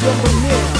Jumbo Nair